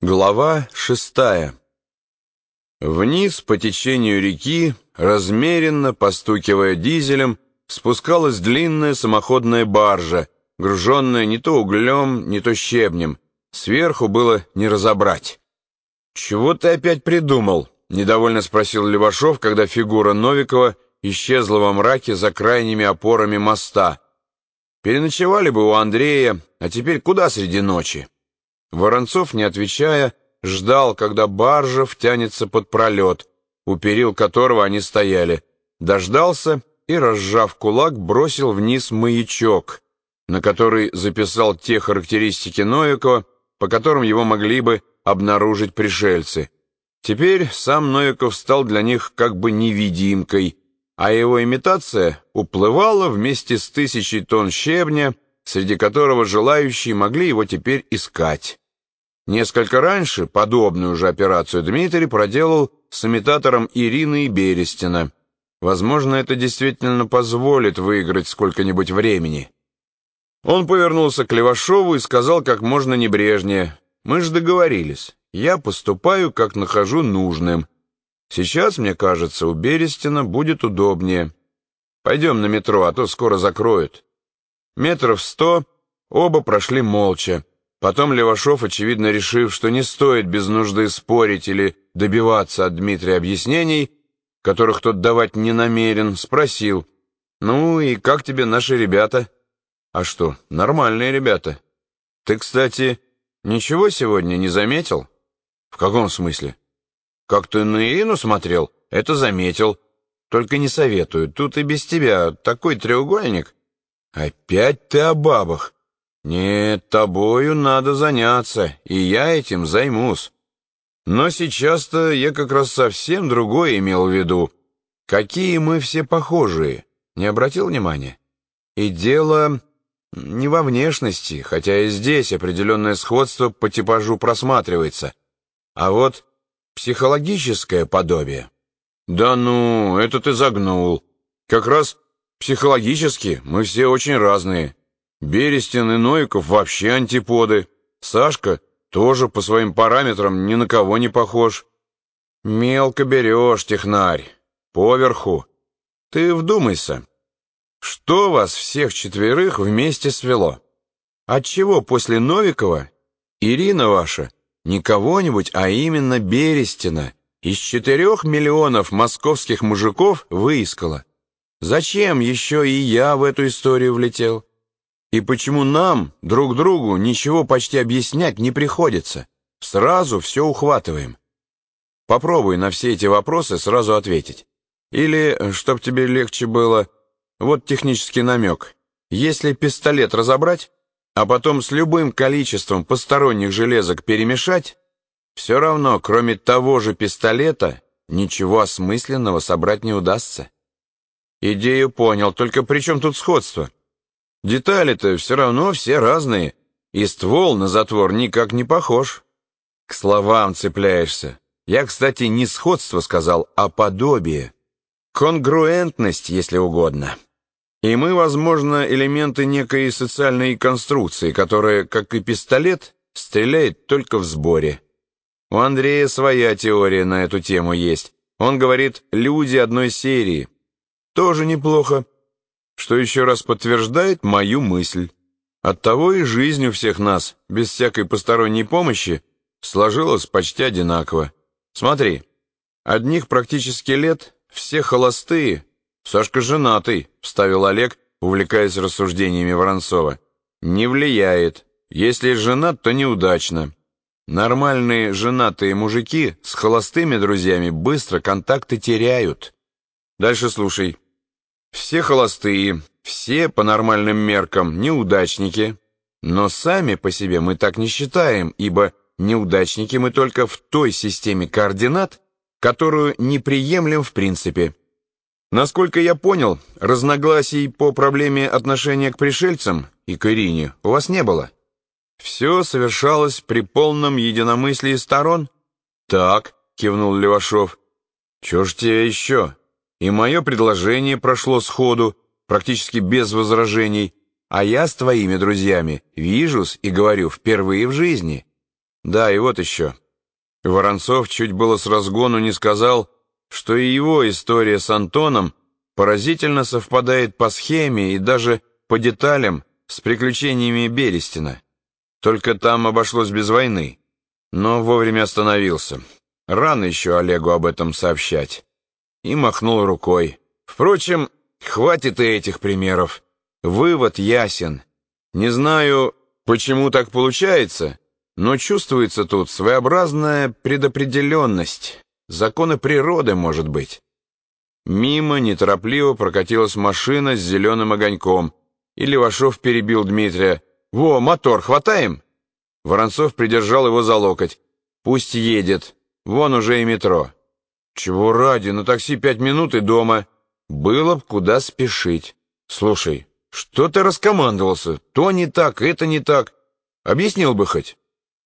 Глава шестая. Вниз по течению реки, размеренно постукивая дизелем, спускалась длинная самоходная баржа, груженная не то углем, не то щебнем. Сверху было не разобрать. «Чего ты опять придумал?» — недовольно спросил Левашов, когда фигура Новикова исчезла во мраке за крайними опорами моста. «Переночевали бы у Андрея, а теперь куда среди ночи?» Воронцов, не отвечая, ждал, когда баржа втянется под пролет, у перил которого они стояли. Дождался и, разжав кулак, бросил вниз маячок, на который записал те характеристики Новикова, по которым его могли бы обнаружить пришельцы. Теперь сам Новиков стал для них как бы невидимкой, а его имитация уплывала вместе с тысячей тонн щебня, среди которого желающие могли его теперь искать. Несколько раньше подобную же операцию Дмитрий проделал с имитатором Ирины Берестина. Возможно, это действительно позволит выиграть сколько-нибудь времени. Он повернулся к Левашову и сказал как можно небрежнее. «Мы же договорились. Я поступаю, как нахожу нужным. Сейчас, мне кажется, у Берестина будет удобнее. Пойдем на метро, а то скоро закроют». Метров сто оба прошли молча. Потом Левашов, очевидно решив, что не стоит без нужды спорить или добиваться от Дмитрия объяснений, которых тот давать не намерен, спросил, «Ну и как тебе наши ребята?» «А что, нормальные ребята. Ты, кстати, ничего сегодня не заметил?» «В каком смысле?» «Как ты на Ирину смотрел, это заметил. Только не советую, тут и без тебя такой треугольник». «Опять ты о бабах?» «Нет, тобою надо заняться, и я этим займусь. Но сейчас-то я как раз совсем другое имел в виду. Какие мы все похожие, не обратил внимания? И дело не во внешности, хотя и здесь определенное сходство по типажу просматривается, а вот психологическое подобие. Да ну, это ты загнул. Как раз психологически мы все очень разные». Берестин и Нойков вообще антиподы. Сашка тоже по своим параметрам ни на кого не похож. Мелко берешь, технарь. Поверху. Ты вдумайся. Что вас всех четверых вместе свело? Отчего после Новикова Ирина ваша не кого-нибудь, а именно Берестина из четырех миллионов московских мужиков выискала? Зачем еще и я в эту историю влетел? И почему нам, друг другу, ничего почти объяснять не приходится? Сразу все ухватываем. Попробуй на все эти вопросы сразу ответить. Или, чтоб тебе легче было, вот технический намек. Если пистолет разобрать, а потом с любым количеством посторонних железок перемешать, все равно, кроме того же пистолета, ничего осмысленного собрать не удастся. Идею понял, только при чем тут сходство? Детали-то все равно все разные, и ствол на затвор никак не похож. К словам цепляешься. Я, кстати, не сходство сказал, а подобие. Конгруентность, если угодно. И мы, возможно, элементы некой социальной конструкции, которая, как и пистолет, стреляет только в сборе. У Андрея своя теория на эту тему есть. Он говорит «люди одной серии». Тоже неплохо что еще раз подтверждает мою мысль. Оттого и жизнь у всех нас, без всякой посторонней помощи, сложилась почти одинаково. Смотри, одних практически лет, все холостые. Сашка женатый, вставил Олег, увлекаясь рассуждениями Воронцова. Не влияет. Если женат, то неудачно. Нормальные женатые мужики с холостыми друзьями быстро контакты теряют. Дальше слушай. Все холостые, все по нормальным меркам неудачники. Но сами по себе мы так не считаем, ибо неудачники мы только в той системе координат, которую не приемлем в принципе. Насколько я понял, разногласий по проблеме отношения к пришельцам и к Ирине у вас не было. Все совершалось при полном единомыслии сторон? Так, кивнул Левашов. Чего ж тебе еще? И мое предложение прошло сходу, практически без возражений, а я с твоими друзьями вижусь и говорю впервые в жизни. Да, и вот еще. Воронцов чуть было с разгону не сказал, что и его история с Антоном поразительно совпадает по схеме и даже по деталям с приключениями Берестина. Только там обошлось без войны. Но вовремя остановился. Рано еще Олегу об этом сообщать. И махнул рукой. Впрочем, хватит и этих примеров. Вывод ясен. Не знаю, почему так получается, но чувствуется тут своеобразная предопределенность. Законы природы, может быть. Мимо неторопливо прокатилась машина с зеленым огоньком, и Левашов перебил Дмитрия. «Во, мотор, хватаем?» Воронцов придержал его за локоть. «Пусть едет. Вон уже и метро». «Чего ради? На такси пять минут и дома. Было б куда спешить. Слушай, что ты раскомандовался? То не так, это не так. Объяснил бы хоть».